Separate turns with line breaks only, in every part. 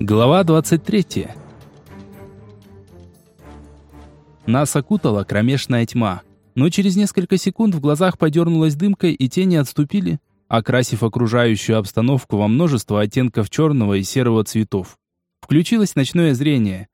Глава 23. Нас окутала кромешная тьма, но через несколько секунд в глазах подернулась дымкой и тени отступили, окрасив окружающую обстановку во множество оттенков черного и серого цветов. Включилось ночное зрение.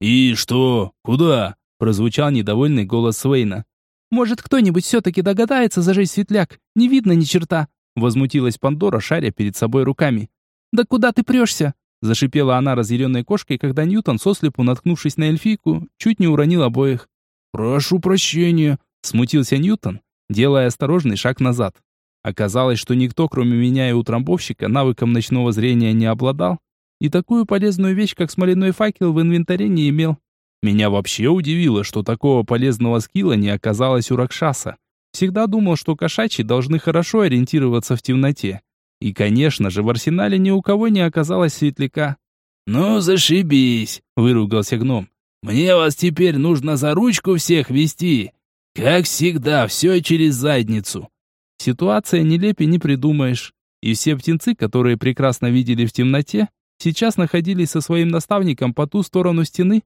«И что? Куда?» – прозвучал недовольный голос Свейна.
«Может, кто-нибудь все-таки догадается зажечь светляк? Не видно ни черта!» – возмутилась Пандора, шаря перед собой руками. «Да куда ты прешься?» Зашипела она разъяренной кошкой, когда Ньютон, сослепу наткнувшись на эльфийку, чуть не уронил обоих.
«Прошу прощения», — смутился Ньютон, делая осторожный шаг назад. Оказалось, что никто, кроме меня и утрамбовщика, навыком ночного зрения не обладал, и такую полезную вещь, как смоляной факел, в инвентаре не имел. Меня вообще удивило, что такого полезного скилла не оказалось у Ракшаса. Всегда думал, что кошачьи должны хорошо ориентироваться в темноте. И, конечно же, в арсенале ни у кого не оказалось светляка.
«Ну, зашибись!» — выругался гном. «Мне вас теперь нужно за ручку всех вести. Как всегда, все через задницу».
Ситуация нелепей не придумаешь. И все птенцы, которые прекрасно видели в темноте, сейчас находились со своим наставником по ту сторону стены.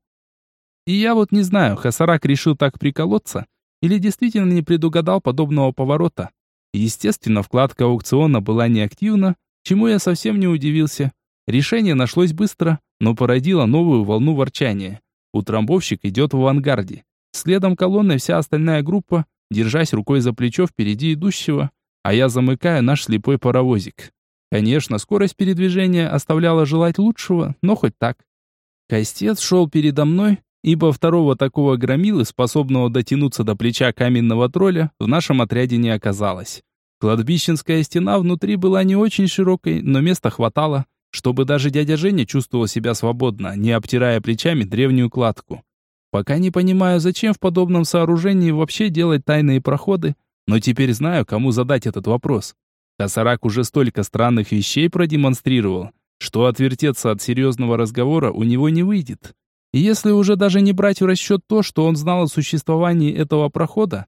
И я вот не знаю, Хасарак решил так приколоться или действительно не предугадал подобного поворота. Естественно, вкладка аукциона была неактивна, чему я совсем не удивился. Решение нашлось быстро, но породило новую волну ворчания. Утрамбовщик идет в авангарде. Следом колонной вся остальная группа, держась рукой за плечо впереди идущего, а я замыкаю наш слепой паровозик. Конечно, скорость передвижения оставляла желать лучшего, но хоть так. Костец шел передо мной, ибо второго такого громилы, способного дотянуться до плеча каменного тролля, в нашем отряде не оказалось. Кладбищенская стена внутри была не очень широкой, но места хватало, чтобы даже дядя Женя чувствовал себя свободно, не обтирая плечами древнюю кладку. Пока не понимаю, зачем в подобном сооружении вообще делать тайные проходы, но теперь знаю, кому задать этот вопрос. Косарак уже столько странных вещей продемонстрировал, что отвертеться от серьезного разговора у него не выйдет. Если уже даже не брать в расчет то, что он знал о существовании этого прохода,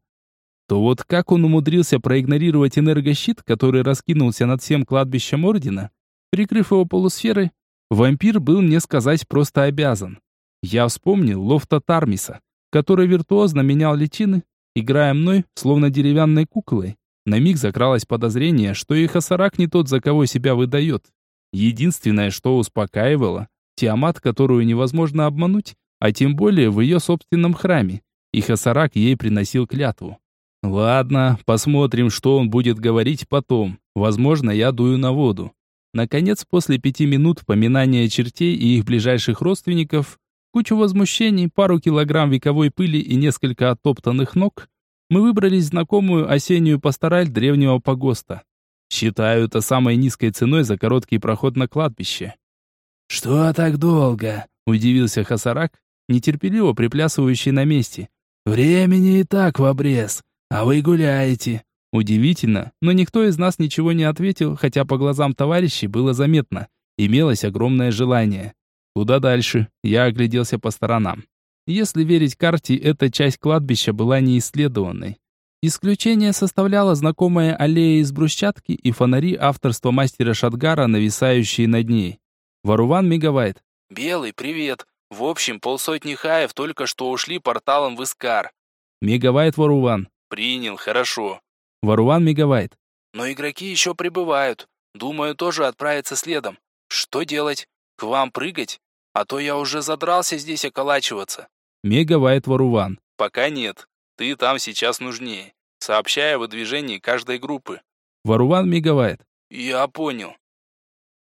то вот как он умудрился проигнорировать энергощит, который раскинулся над всем кладбищем Ордена, прикрыв его полусферой, вампир был мне сказать просто обязан. Я вспомнил Лофта Тармиса, который виртуозно менял личины, играя мной, словно деревянной куклой. На миг закралось подозрение, что и Хасарак не тот, за кого себя выдает. Единственное, что успокаивало, Тиамат, которую невозможно обмануть, а тем более в ее собственном храме. И Хасарак ей приносил клятву. Ладно, посмотрим, что он будет говорить потом. Возможно, я дую на воду. Наконец, после пяти минут поминания чертей и их ближайших родственников, кучу возмущений, пару килограмм вековой пыли и несколько оттоптанных ног, мы выбрались в знакомую осеннюю пастораль древнего погоста. Считаю это самой низкой ценой за короткий проход на кладбище.
«Что так долго?» – удивился Хасарак, нетерпеливо приплясывающий на месте. «Времени и так в обрез, а вы гуляете».
Удивительно, но никто из нас ничего не ответил, хотя по глазам товарищей было заметно. Имелось огромное желание. Куда дальше? Я огляделся по сторонам. Если верить карте, эта часть кладбища была неисследованной. Исключение составляла знакомая аллея из брусчатки и фонари авторства мастера Шатгара, нависающие над ней. Варуван мигавает.
«Белый, привет. В общем, полсотни хаев только что ушли порталом в Искар».
Мегавайт Варуван.
«Принял, хорошо».
Варуван Мегавайт.
«Но игроки еще прибывают. Думаю, тоже отправиться следом. Что делать? К вам прыгать? А то я уже задрался здесь околачиваться».
Мегавайт Варуван.
«Пока нет. Ты там сейчас нужнее. Сообщай о выдвижении каждой группы».
Варуван Мегавайт.
«Я понял».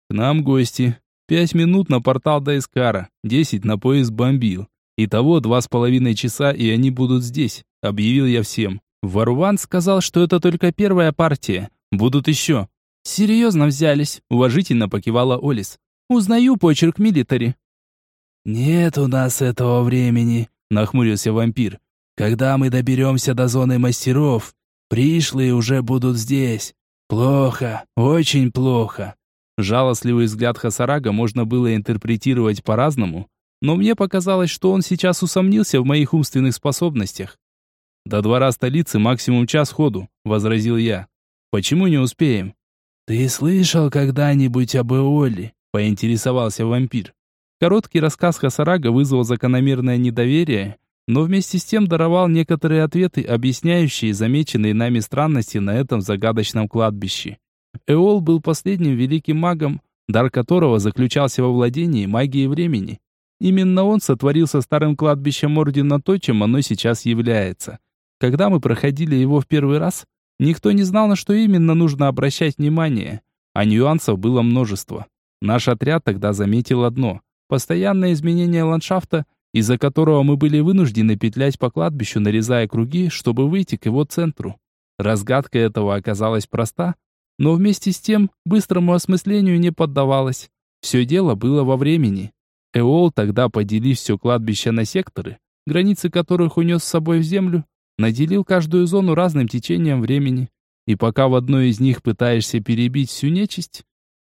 К нам гости. Пять минут на портал до Искара, десять на поезд Бомбил. Итого два с половиной часа, и они будут здесь, объявил я всем. Варван сказал, что это только первая партия. Будут еще. Серьезно взялись, уважительно покивала Олис. Узнаю почерк милитари.
Нет у нас этого времени, нахмурился вампир. Когда мы доберемся до зоны мастеров, пришлые уже будут здесь. Плохо, очень плохо.
Жалостливый взгляд Хасарага можно было интерпретировать по-разному, но мне показалось, что он сейчас усомнился в моих умственных способностях. «До двора столицы максимум час ходу», — возразил я. «Почему не успеем?»
«Ты слышал когда-нибудь об Эоле?» — поинтересовался вампир.
Короткий рассказ Хасарага вызвал закономерное недоверие, но вместе с тем даровал некоторые ответы, объясняющие замеченные нами странности на этом загадочном кладбище. Эол был последним великим магом, дар которого заключался во владении магией времени. Именно он сотворил со старым кладбищем Ордена то, чем оно сейчас является. Когда мы проходили его в первый раз, никто не знал, на что именно нужно обращать внимание, а нюансов было множество. Наш отряд тогда заметил одно – постоянное изменение ландшафта, из-за которого мы были вынуждены петлять по кладбищу, нарезая круги, чтобы выйти к его центру. Разгадка этого оказалась проста, но вместе с тем быстрому осмыслению не поддавалась. Все дело было во времени. Эол тогда, поделив все кладбище на секторы, границы которых унес с собой в землю, наделил каждую зону разным течением времени. И пока в одной из них пытаешься перебить всю нечисть,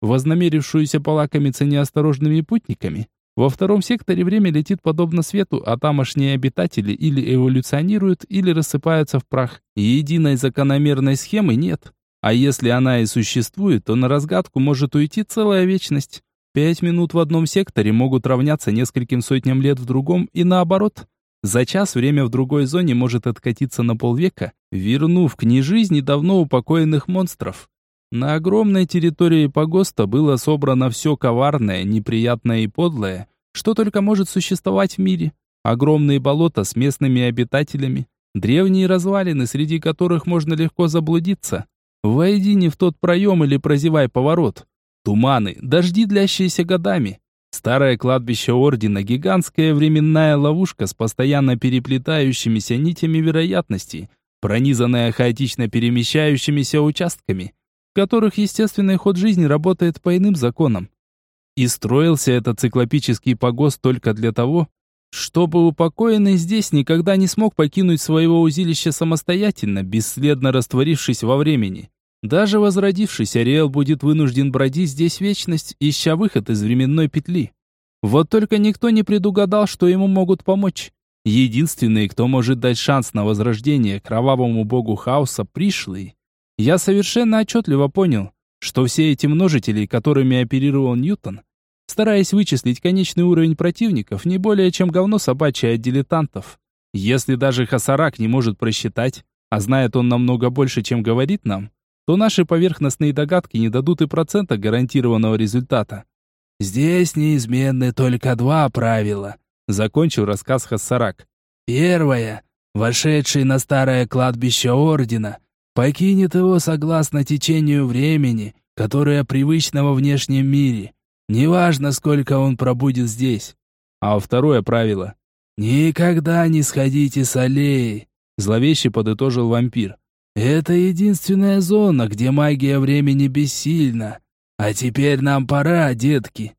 вознамерившуюся полакомиться неосторожными путниками, во втором секторе время летит подобно свету, а тамошние обитатели или эволюционируют, или рассыпаются в прах. Единой закономерной схемы нет. А если она и существует, то на разгадку может уйти целая вечность. Пять минут в одном секторе могут равняться нескольким сотням лет в другом, и наоборот. За час время в другой зоне может откатиться на полвека, вернув к нежизни давно упокоенных монстров. На огромной территории погоста было собрано все коварное, неприятное и подлое, что только может существовать в мире. Огромные болота с местными обитателями, древние развалины, среди которых можно легко заблудиться, Войди не в тот проем или прозевай поворот. Туманы, дожди, длящиеся годами. Старое кладбище Ордена, гигантская временная ловушка с постоянно переплетающимися нитями вероятностей, пронизанная хаотично перемещающимися участками, в которых естественный ход жизни работает по иным законам. И строился этот циклопический погост только для того, чтобы упокоенный здесь никогда не смог покинуть своего узилища самостоятельно, бесследно растворившись во времени. Даже возродившись, Ариэл будет вынужден бродить здесь вечность, ища выход из временной петли. Вот только никто не предугадал, что ему могут помочь. Единственный, кто может дать шанс на возрождение кровавому богу хаоса, пришлый. Я совершенно отчетливо понял, что все эти множители, которыми оперировал Ньютон, стараясь вычислить конечный уровень противников, не более чем говно собачье от дилетантов. Если даже Хасарак не может просчитать, а знает он намного больше, чем говорит нам, то наши поверхностные догадки не дадут и процента гарантированного результата.
«Здесь неизменны только два правила», — закончил рассказ Хассарак. «Первое. Вошедший на старое кладбище Ордена покинет его согласно течению времени, которое привычно во внешнем мире, Неважно, сколько он пробудет здесь.
А второе правило.
«Никогда не сходите с аллеи», — зловеще подытожил вампир. «Это единственная зона, где магия времени бессильна. А теперь нам пора, детки».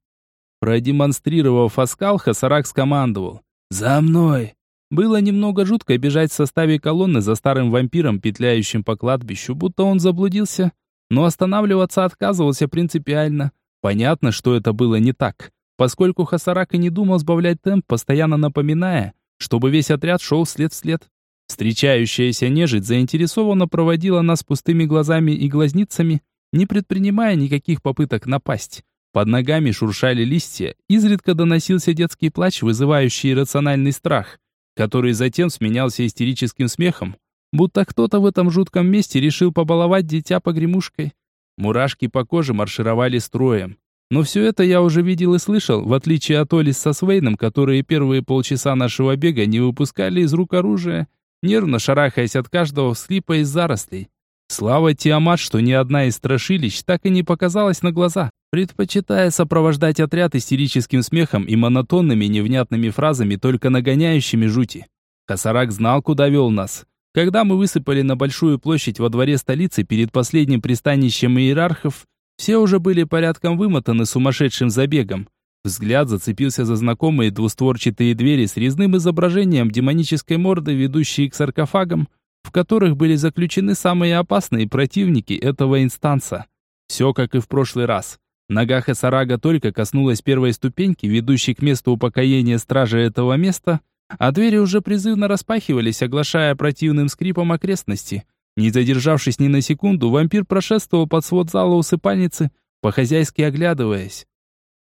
Продемонстрировав оскал, Хасарак скомандовал.
«За мной!»
Было немного жутко бежать в составе колонны за старым вампиром, петляющим по кладбищу, будто он заблудился, но останавливаться отказывался принципиально. Понятно, что это было не так, поскольку Хасарак и не думал сбавлять темп, постоянно напоминая, чтобы весь отряд шел след в след. Встречающаяся нежить заинтересованно проводила нас пустыми глазами и глазницами, не предпринимая никаких попыток напасть. Под ногами шуршали листья, изредка доносился детский плач, вызывающий иррациональный страх, который затем сменялся истерическим смехом, будто кто-то в этом жутком месте решил побаловать дитя погремушкой. Мурашки по коже маршировали строем. Но все это я уже видел и слышал, в отличие от Олис со Свейном, которые первые полчаса нашего бега не выпускали из рук оружия, нервно шарахаясь от каждого вслипа из зарослей. Слава Тиамат, что ни одна из страшилищ так и не показалась на глаза, предпочитая сопровождать отряд истерическим смехом и монотонными невнятными фразами, только нагоняющими жути. Косарак знал, куда вел нас. Когда мы высыпали на большую площадь во дворе столицы перед последним пристанищем иерархов, все уже были порядком вымотаны сумасшедшим забегом. Взгляд зацепился за знакомые двустворчатые двери с резным изображением демонической морды, ведущие к саркофагам, в которых были заключены самые опасные противники этого инстанса. Все как и в прошлый раз. Нога Хасарага только коснулась первой ступеньки, ведущей к месту упокоения стражи этого места, а двери уже призывно распахивались, оглашая противным скрипом окрестности. Не задержавшись ни на секунду, вампир прошествовал под свод зала усыпальницы, по-хозяйски оглядываясь.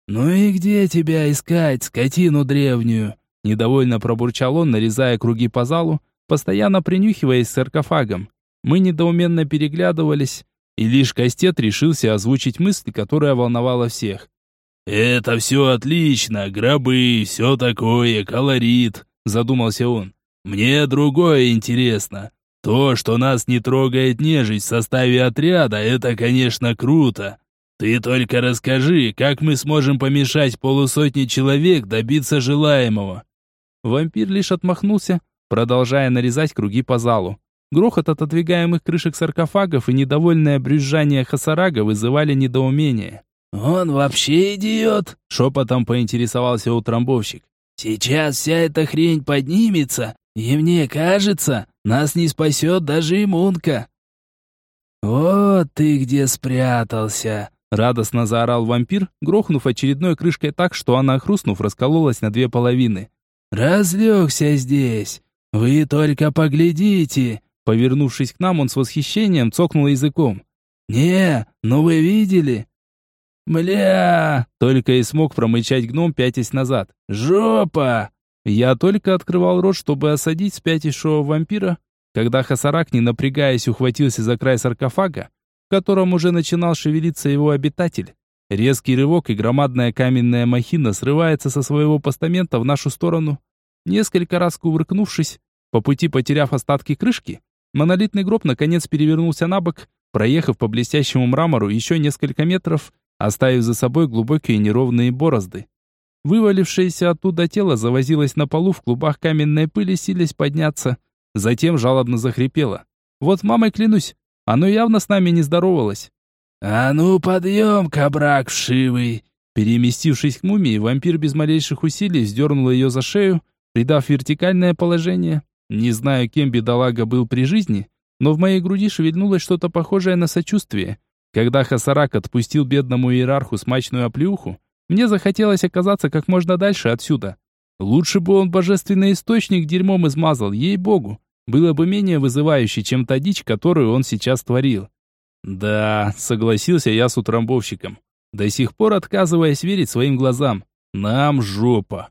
«Ну и где тебя искать, скотину древнюю?»
Недовольно пробурчал он, нарезая круги по залу, постоянно принюхиваясь к саркофагам. Мы недоуменно переглядывались, и лишь Кастет решился озвучить мысль, которая волновала всех.
«Это все отлично, гробы, все такое, колорит», — задумался он. «Мне другое интересно. То, что нас не трогает нежить в составе отряда, это, конечно, круто. Ты только расскажи, как мы сможем помешать полусотни человек добиться желаемого».
Вампир лишь отмахнулся, продолжая нарезать круги по залу. Грохот от отодвигаемых крышек саркофагов и недовольное брюзжание Хасарага вызывали недоумение.
«Он вообще идиот?» — шепотом поинтересовался утрамбовщик. «Сейчас вся эта хрень поднимется, и мне кажется, нас не спасет даже иммунка». «Вот ты где спрятался!»
Радостно заорал вампир, грохнув очередной крышкой так, что она, хрустнув, раскололась на две половины.
«Разлегся здесь! Вы только поглядите!»
Повернувшись к нам, он с восхищением цокнул языком.
«Не, ну вы видели? «Мля!» — только и смог промычать гном, пятясь назад. «Жопа!»
Я только открывал рот, чтобы осадить спятившего вампира, когда Хасарак, не напрягаясь, ухватился за край саркофага, в котором уже начинал шевелиться его обитатель. Резкий рывок и громадная каменная махина срывается со своего постамента в нашу сторону. Несколько раз кувыркнувшись, по пути потеряв остатки крышки, монолитный гроб наконец перевернулся на бок, проехав по блестящему мрамору еще несколько метров оставив за собой глубокие неровные борозды. Вывалившееся оттуда тело завозилось на полу в клубах каменной пыли, силясь подняться. Затем жалобно захрипело. Вот мамой клянусь, оно явно с нами не здоровалось.
«А ну, подъем, кабрак вшивый!»
Переместившись к мумии, вампир без малейших усилий сдернул ее за шею, придав вертикальное положение. Не знаю, кем бедолага был при жизни, но в моей груди шевельнулось что-то похожее на сочувствие. Когда Хасарак отпустил бедному иерарху смачную оплюху, мне захотелось оказаться как можно дальше отсюда. Лучше бы он божественный источник дерьмом измазал, ей-богу. Было бы менее вызывающе, чем та дичь, которую он сейчас творил. Да, согласился я с утрамбовщиком, до сих пор отказываясь верить своим глазам. Нам жопа.